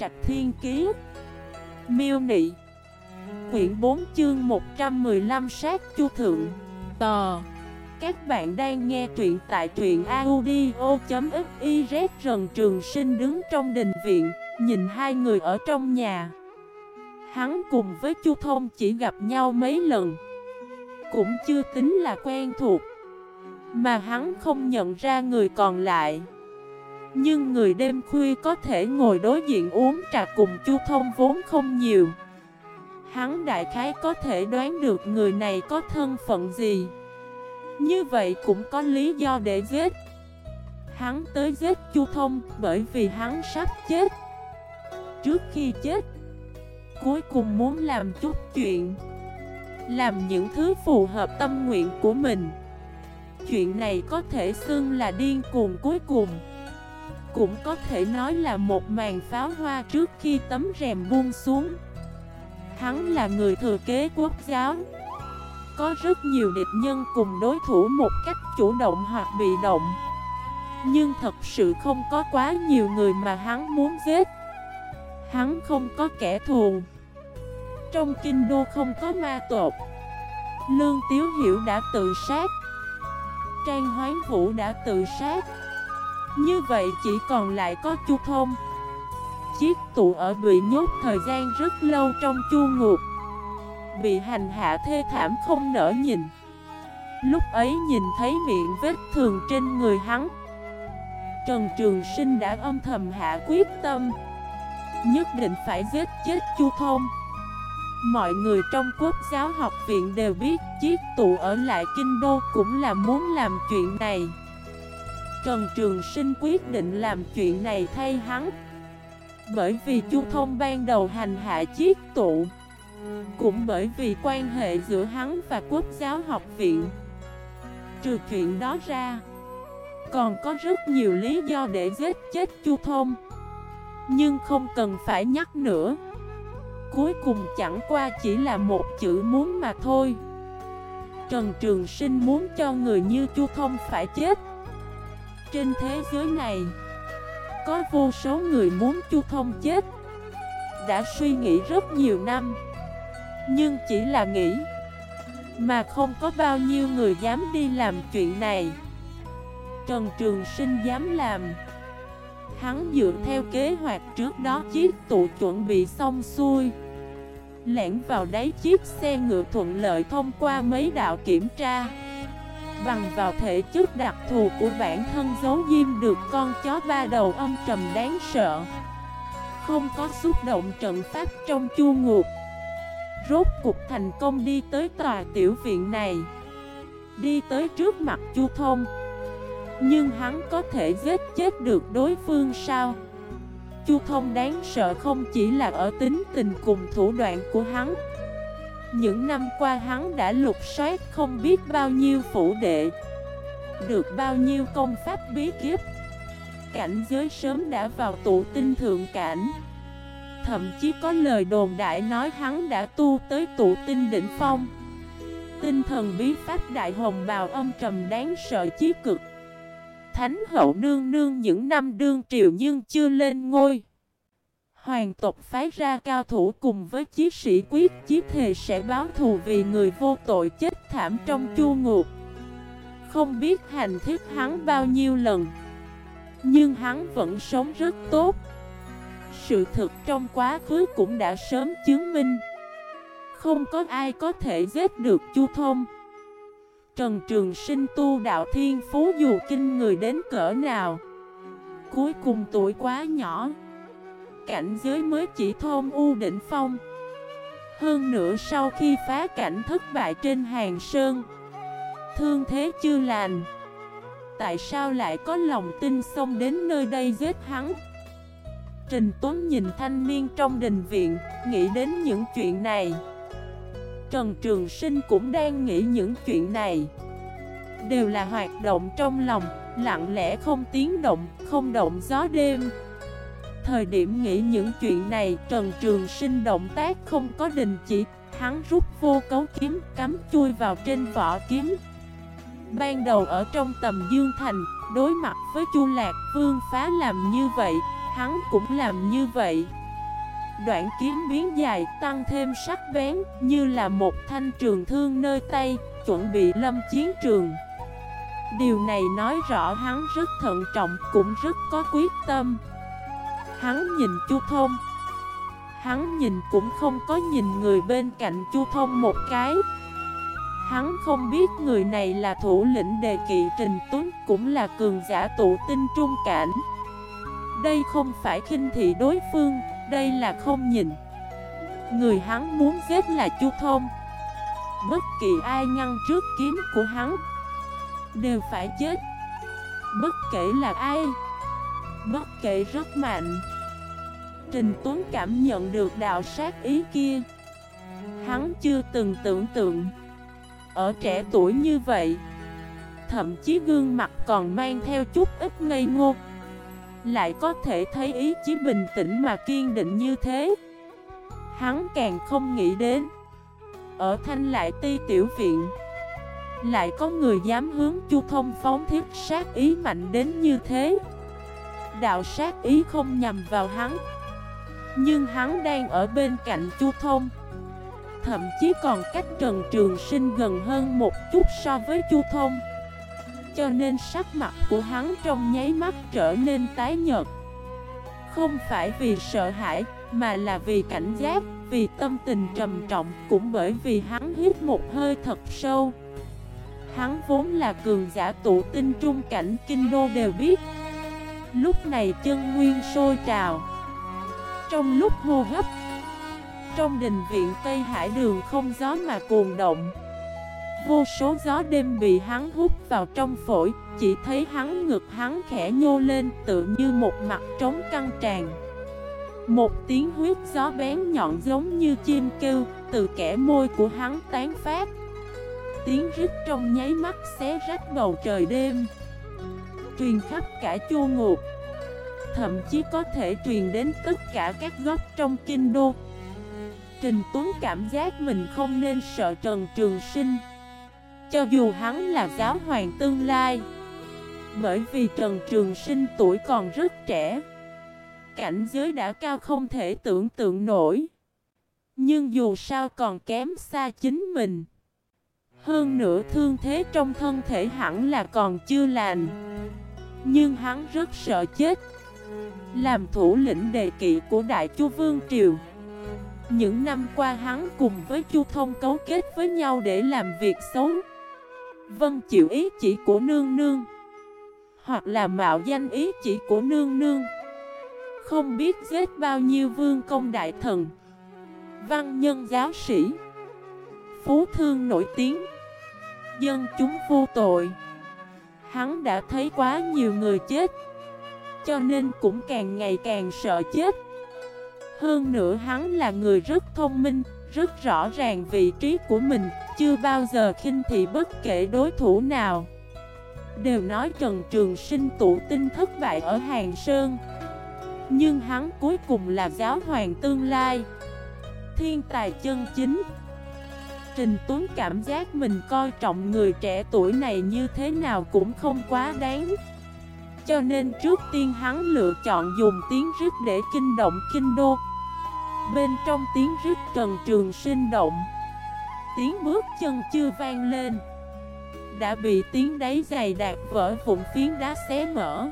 Trạch Thiên Kiế Miêu Nị. Quyển 4 chương 115 sát chu thượng. Tò. Các bạn đang nghe truyện tại truyện audio.xyz Rần Trường Sinh đứng trong đình viện, Nhìn hai người ở trong nhà. Hắn cùng với Chu Thông chỉ gặp nhau mấy lần. Cũng chưa tính là quen thuộc. Mà hắn không nhận ra người còn lại. Nhưng người đêm khuya có thể ngồi đối diện uống trà cùng Chu Thông vốn không nhiều. Hắn đại khái có thể đoán được người này có thân phận gì. Như vậy cũng có lý do để giết. Hắn tới giết Chu Thông bởi vì hắn sắp chết. Trước khi chết, Cuối cùng muốn làm chút chuyện. Làm những thứ phù hợp tâm nguyện của mình. Chuyện này có thể xưng là điên cuồng cuối cùng. Cũng có thể nói là một màn pháo hoa trước khi tấm rèm buông xuống. Hắn là người thừa kế quốc giáo. Có rất nhiều địch nhân cùng đối thủ một cách chủ động hoặc bị động. Nhưng thật sự không có quá nhiều người mà hắn muốn giết. Hắn không có kẻ thù. Trong kinh đô không có ma tột Lương Tiếu Hiểu đã tự sát. Trang Hoán Vũ đã tự sát. Như vậy chỉ còn lại có Chu Thông. Chiếc tụ ở bị nhốt thời gian rất lâu trong chu ngục. Bị hành hạ thê thảm không nở nhìn. Lúc ấy nhìn thấy miệng vết thường trên người hắn. Trần Trường Sinh đã âm thầm hạ quyết tâm. Nhất định phải giết chết Chu Thông. Mọi người trong quốc giáo học viện đều biết chiếc tụ ở lại kinh đô cũng là muốn làm chuyện này. Trần Trường Sinh quyết định làm chuyện này thay hắn. Bởi vì Chu Thông ban đầu hành hạ chiếc tụ, Cũng bởi vì quan hệ giữa hắn và quốc giáo học viện. Trừ chuyện đó ra, Còn có rất nhiều lý do để giết chết Chu Thông. Nhưng không cần phải nhắc nữa. Cuối cùng chẳng qua chỉ là một chữ muốn mà thôi. Trần Trường Sinh muốn cho người như Chu Thông phải chết. Trên thế giới này. Có vô số người muốn Chu Thông chết. Đã suy nghĩ rất nhiều năm. Nhưng chỉ là nghĩ. Mà không có bao nhiêu người dám đi làm chuyện này. Trần Trường Sinh dám làm. Hắn dựa theo kế hoạch trước đó chiếc tụ chuẩn bị xong xuôi. Lẻn vào đáy chiếc xe ngựa thuận lợi thông qua mấy đạo kiểm tra. Bằng vào thể chất đặc thù của bản thân giấu diêm được con chó ba đầu âm trầm đáng sợ. Không có xúc động trận pháp trong chu ngục Rốt cục thành công đi tới tòa tiểu viện này. Đi tới trước mặt chu thông. Nhưng hắn có thể giết chết được đối phương sao? Chu Thông đáng sợ không chỉ là ở tính tình cùng thủ đoạn của hắn những năm qua hắn đã lục soát không biết bao nhiêu phủ đệ, Được bao nhiêu công pháp bí kiếp Cảnh giới sớm đã vào tụ tinh thượng cảnh. Thậm chí có lời đồn đại nói hắn đã tu tới tụ tinh đỉnh phong. Tinh thần bí pháp đại hồng bào âm trầm đáng sợ chí cực. Thánh hậu nương nương những năm đương triều nhưng chưa lên ngôi. Hoàng tộc phái ra cao thủ cùng với chiến sĩ quyết, chí thề sẽ báo thù vì người vô tội chết thảm trong chu ngục. Không biết hành thiết hắn bao nhiêu lần. Nhưng hắn vẫn sống rất tốt. Sự thực trong quá khứ cũng đã sớm chứng minh. Không có ai có thể giết được Chu Thông. Trần Trường Sinh tu đạo thiên phú dù kinh người đến cỡ nào, Cuối cùng tuổi quá nhỏ Cảnh giới mới chỉ thôn u đỉnh phong. Hơn nữa sau khi phá cảnh thất bại trên hàng sơn Thương thế chưa lành. Tại sao lại có lòng tin xông đến nơi đây giết hắn? Trình Tuấn nhìn thanh niên trong đình viện Nghĩ đến những chuyện này. Trần Trường Sinh cũng đang nghĩ những chuyện này. Đều là hoạt động trong lòng Lặng lẽ không tiếng động, không động gió đêm. Thời điểm nghĩ những chuyện này, Trần Trường Sinh động tác không có đình chỉ, Hắn rút vô cấu kiếm, cắm chui vào trên vỏ kiếm. Ban đầu ở trong tầm Dương Thành, Đối mặt với Chu Lạc Vương phá làm như vậy, Hắn cũng làm như vậy. Đoạn kiếm biến dài, tăng thêm sắc bén, Như là một thanh trường thương nơi tay, Chuẩn bị lâm chiến trường. Điều này nói rõ hắn rất thận trọng, Cũng rất có quyết tâm. Hắn nhìn Chu Thông. Hắn nhìn cũng không có nhìn người bên cạnh Chu Thông một cái. Hắn không biết người này là thủ lĩnh đề kỵ Trình Tuấn Cũng là cường giả tụ tinh trung cảnh. Đây không phải khinh thị đối phương, Đây là không nhìn. Người hắn muốn giết là Chu Thông. Bất kỳ ai ngăn trước kiếm của hắn Đều phải chết. Bất kể là ai Bất kể rất mạnh. Trình Tuấn cảm nhận được đạo sát ý kia. Hắn chưa từng tưởng tượng. Ở trẻ tuổi như vậy, Thậm chí gương mặt còn mang theo chút ít ngây ngô. Lại có thể thấy ý chí bình tĩnh mà kiên định như thế. Hắn càng không nghĩ đến, Ở thanh lại ti tiểu viện, Lại có người dám hướng chu thông phóng thiết sát ý mạnh đến như thế. Đạo sát ý không nhằm vào hắn. Nhưng hắn đang ở bên cạnh chu thông. Thậm chí còn cách Trần Trường Sinh gần hơn một chút so với chu thông. Cho nên sắc mặt của hắn trong nháy mắt trở nên tái nhợt. Không phải vì sợ hãi, Mà là vì cảnh giác, Vì tâm tình trầm trọng Cũng bởi vì hắn hít một hơi thật sâu. Hắn vốn là cường giả tụ tinh trung cảnh kinh đô đều biết. Lúc này chân nguyên sôi trào. Trong lúc hô hấp, Trong đình viện Tây Hải đường không gió mà cuồng động, Vô số gió đêm bị hắn hút vào trong phổi, Chỉ thấy hắn ngực hắn khẽ nhô lên Tự như một mặt trống căng tràn. Một tiếng huyết gió bén nhọn giống như chim kêu, Từ kẻ môi của hắn tán phát. Tiếng rít trong nháy mắt xé rách bầu trời đêm. Truyền khắp cả chua ngục Thậm chí có thể truyền đến tất cả các góc trong kinh đô. Trình Tuấn cảm giác mình không nên sợ Trần Trường Sinh, Cho dù hắn là giáo hoàng tương lai, Bởi vì Trần Trường Sinh tuổi còn rất trẻ, Cảnh giới đã cao không thể tưởng tượng nổi. Nhưng dù sao còn kém xa chính mình. Hơn nữa thương thế trong thân thể hẳn là còn chưa lành. Nhưng hắn rất sợ chết. Làm thủ lĩnh đề kỵ của Đại Chu Vương Triều. Những năm qua hắn cùng với Chu Thông cấu kết với nhau để làm việc xấu. Vân chịu ý chỉ của nương nương. Hoặc là mạo danh ý chỉ của nương nương. Không biết giết bao nhiêu vương công đại thần. Văn nhân giáo sĩ. Phú thương nổi tiếng. Dân chúng vô tội. Hắn đã thấy quá nhiều người chết, Cho nên cũng càng ngày càng sợ chết. Hơn nữa hắn là người rất thông minh, Rất rõ ràng vị trí của mình, Chưa bao giờ khinh thị bất kể đối thủ nào. Đều nói Trần Trường Sinh tụ tinh thất bại ở Hàng Sơn, Nhưng hắn cuối cùng là giáo hoàng tương lai. Thiên tài chân chính Trình Tuấn cảm giác mình coi trọng người trẻ tuổi này như thế nào cũng không quá đáng. Cho nên trước tiên hắn lựa chọn dùng tiếng rít để kinh động kinh đô. Bên trong tiếng rít trần trường sinh động. Tiếng bước chân chưa vang lên. Đã bị tiếng đáy dày đạt vỡ vụn phiến đá xé mở.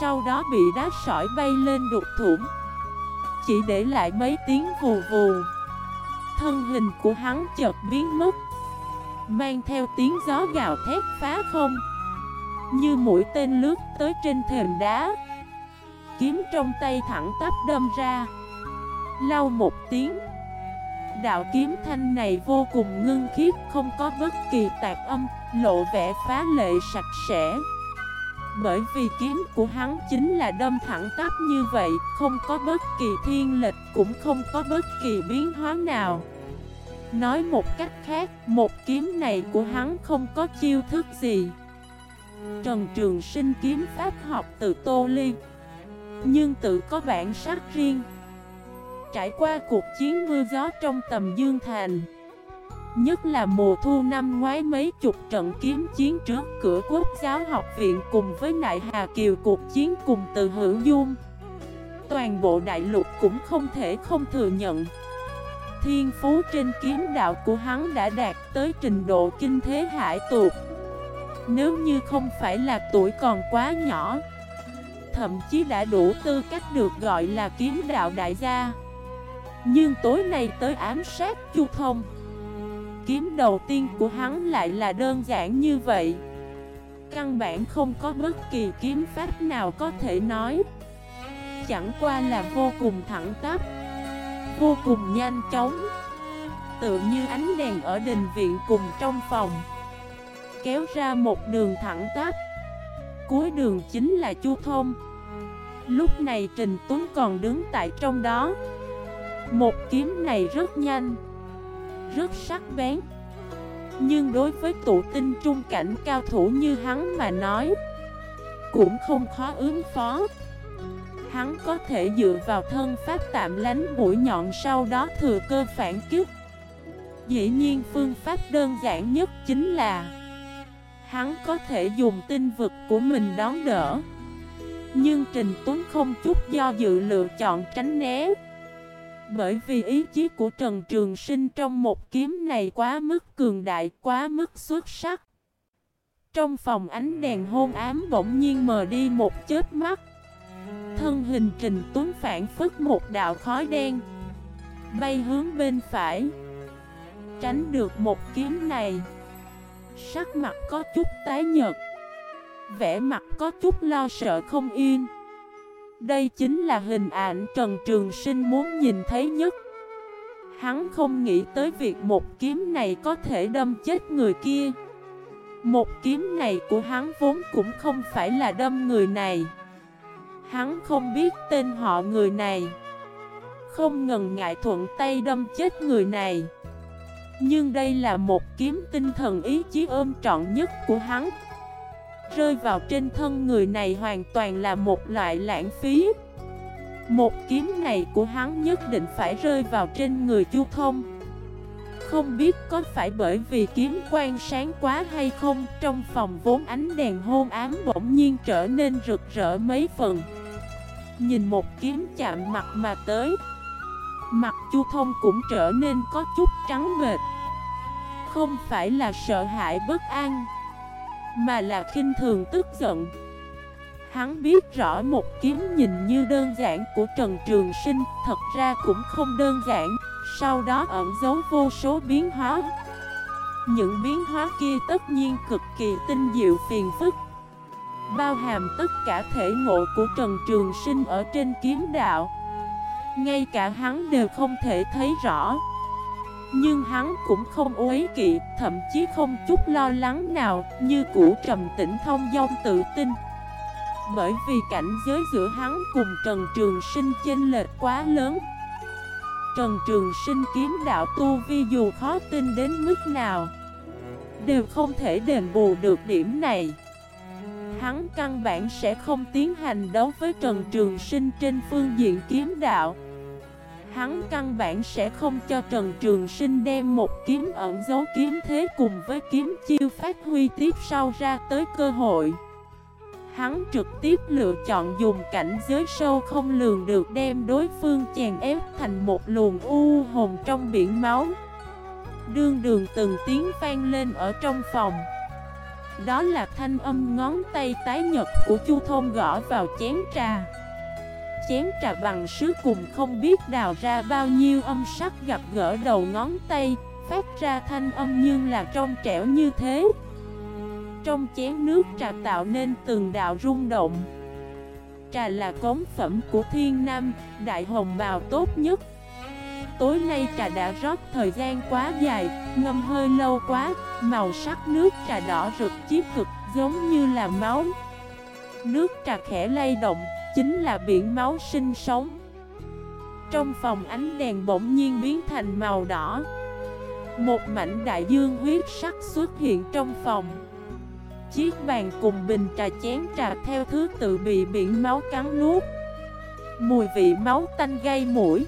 Sau đó bị đá sỏi bay lên đục thủng. Chỉ để lại mấy tiếng vù vù. Thân hình của hắn chợt biến mất. Mang theo tiếng gió gào thét phá không. Như mũi tên lướt tới trên thềm đá. Kiếm trong tay thẳng tắp đâm ra. Lau một tiếng. Đạo kiếm thanh này vô cùng ngưng khiết, Không có bất kỳ tạc âm, Lộ vẻ phá lệ sạch sẽ. Bởi vì kiếm của hắn chính là đâm thẳng tắp như vậy, Không có bất kỳ thiên lịch, Cũng không có bất kỳ biến hóa nào. Nói một cách khác, Một kiếm này của hắn không có chiêu thức gì. Trần Trường Sinh kiếm pháp học từ Tô Ly, Nhưng tự có bản sắc riêng. Trải qua cuộc chiến mưa gió trong tầm Dương Thành Nhất là mùa thu năm ngoái mấy chục trận kiếm chiến trước cửa quốc giáo học viện cùng với Nại Hà Kiều cuộc chiến cùng từ hữu dung. Toàn bộ đại lục cũng không thể không thừa nhận. Thiên phú trên kiếm đạo của hắn đã đạt tới trình độ kinh thế hải tuột Nếu như không phải là tuổi còn quá nhỏ, Thậm chí đã đủ tư cách được gọi là kiếm đạo đại gia. Nhưng tối nay tới ám sát Chu Thông Kiếm đầu tiên của hắn lại là đơn giản như vậy. Căn bản không có bất kỳ kiếm pháp nào có thể nói. Chẳng qua là vô cùng thẳng tắp, Vô cùng nhanh chóng. Tự như ánh đèn ở đình viện cùng trong phòng, Kéo ra một đường thẳng tắp. Cuối đường chính là Chu Thông. Lúc này Trình Tuấn còn đứng tại trong đó. Một kiếm này rất nhanh. Rất sắc bén. Nhưng đối với tụ tinh trung cảnh cao thủ như hắn mà nói, Cũng không khó ứng phó. Hắn có thể dựa vào thân pháp tạm lánh mũi nhọn sau đó thừa cơ phản kích. Dĩ nhiên phương pháp đơn giản nhất chính là Hắn có thể dùng tinh vực của mình đón đỡ. Nhưng Trình Tuấn không chút do dự lựa chọn tránh né. Bởi vì ý chí của Trần Trường Sinh trong một kiếm này quá mức cường đại, quá mức xuất sắc. Trong phòng ánh đèn hôn ám bỗng nhiên mờ đi một chết mắt. Thân hình Trình Tuấn phản phức một đạo khói đen Bay hướng bên phải. Tránh được một kiếm này Sắc mặt có chút tái nhợt Vẻ mặt có chút lo sợ không yên. Đây chính là hình ảnh Trần Trường Sinh muốn nhìn thấy nhất. Hắn không nghĩ tới việc một kiếm này có thể đâm chết người kia. Một kiếm này của hắn vốn cũng không phải là đâm người này. Hắn không biết tên họ người này. Không ngần ngại thuận tay đâm chết người này. Nhưng đây là một kiếm tinh thần ý chí ôm trọn nhất của hắn. Rơi vào trên thân người này hoàn toàn là một loại lãng phí. Một kiếm này của hắn nhất định phải rơi vào trên người Chu Thông. Không biết có phải bởi vì kiếm quan sáng quá hay không, Trong phòng vốn ánh đèn hôn ám bỗng nhiên trở nên rực rỡ mấy phần. Nhìn một kiếm chạm mặt mà tới, Mặt Chu Thông cũng trở nên có chút trắng bệch. Không phải là sợ hãi bất an mà là khinh thường tức giận. Hắn biết rõ một kiếm nhìn như đơn giản của Trần Trường Sinh, Thật ra cũng không đơn giản, Sau đó ẩn giấu vô số biến hóa. Những biến hóa kia tất nhiên cực kỳ tinh diệu phiền phức, Bao hàm tất cả thể ngộ của Trần Trường Sinh ở trên kiếm đạo. Ngay cả hắn đều không thể thấy rõ. Nhưng hắn cũng không uế kỵ, Thậm chí không chút lo lắng nào, Như cũ trầm tĩnh thông dong tự tin. Bởi vì cảnh giới giữa hắn cùng Trần Trường Sinh chênh lệch quá lớn. Trần Trường Sinh kiếm đạo tu vi dù khó tin đến mức nào, Đều không thể đền bù được điểm này. Hắn căn bản sẽ không tiến hành đấu với Trần Trường Sinh trên phương diện kiếm đạo. Hắn căn bản sẽ không cho Trần Trường Sinh đem một kiếm ẩn dấu kiếm thế cùng với kiếm chiêu phát huy tiếp sau ra tới cơ hội. Hắn trực tiếp lựa chọn dùng cảnh giới sâu không lường được đem đối phương chèn ép thành một luồng u hồn trong biển máu. Đương đường từng tiếng vang lên ở trong phòng. Đó là thanh âm ngón tay tái nhật của Chu thông gõ vào chén trà Chén trà bằng sứ cùng không biết đào ra bao nhiêu âm sắc gặp gỡ đầu ngón tay Phát ra thanh âm nhưng là trong trẻo như thế. Trong chén nước trà tạo nên từng đạo rung động. Trà là cống phẩm của thiên nam, đại hồng bào tốt nhất. Tối nay trà đã rót thời gian quá dài, ngâm hơi lâu quá, màu sắc nước trà đỏ rực chiếc cực giống như là máu. Nước trà khẽ lay động, chính là biển máu sinh sống. Trong phòng ánh đèn bỗng nhiên biến thành màu đỏ. Một mảnh đại dương huyết sắc xuất hiện trong phòng. Chiếc bàn cùng bình trà chén trà theo thứ tự bị biển máu cắn nuốt. Mùi vị máu tanh gây mũi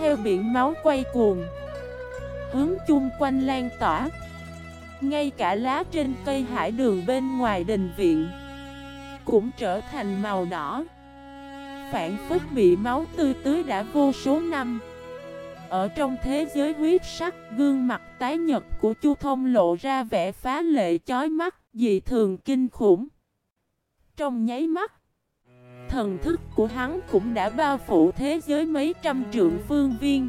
theo biển máu quay cuồng, Hướng chung quanh lan tỏa Ngay cả lá trên cây hải đường bên ngoài đình viện cũng trở thành màu đỏ. Phản phức bị máu tươi tưới đã vô số năm. Ở trong thế giới huyết sắc, Gương mặt tái nhật của Chu Thông lộ ra vẻ phá lệ chói mắt, Dị thường kinh khủng. Trong nháy mắt, Thần thức của hắn cũng đã bao phủ thế giới mấy trăm trượng phương viên,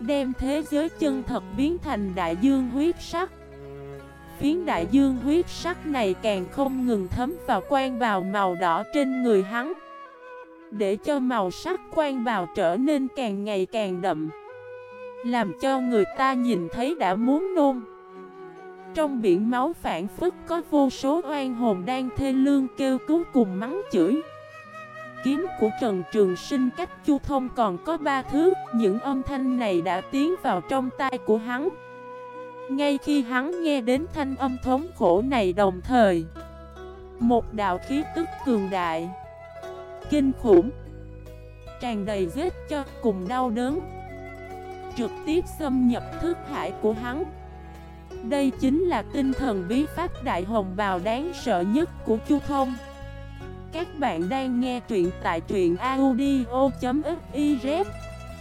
Đem thế giới chân thật biến thành đại dương huyết sắc. Phiến đại dương huyết sắc này càng không ngừng thấm vào quan bào màu đỏ trên người hắn. Để cho màu sắc quan bào trở nên càng ngày càng đậm, Làm cho người ta nhìn thấy đã muốn nôn. Trong biển máu phản phức có vô số oan hồn đang thê lương kêu cứu cùng mắng chửi. Kiếm của Trần Trường Sinh cách chu thông còn có ba thước Những âm thanh này đã tiến vào trong tai của hắn. Ngay khi hắn nghe đến thanh âm thống khổ này đồng thời, Một đạo khí tức cường đại, Kinh khủng, Tràn đầy giết cho cùng đau đớn, Trực tiếp xâm nhập thức hải của hắn. Đây chính là tinh thần bí pháp đại hồng bào đáng sợ nhất của Chu Thông. Các bạn đang nghe truyện tại truyện audio.fif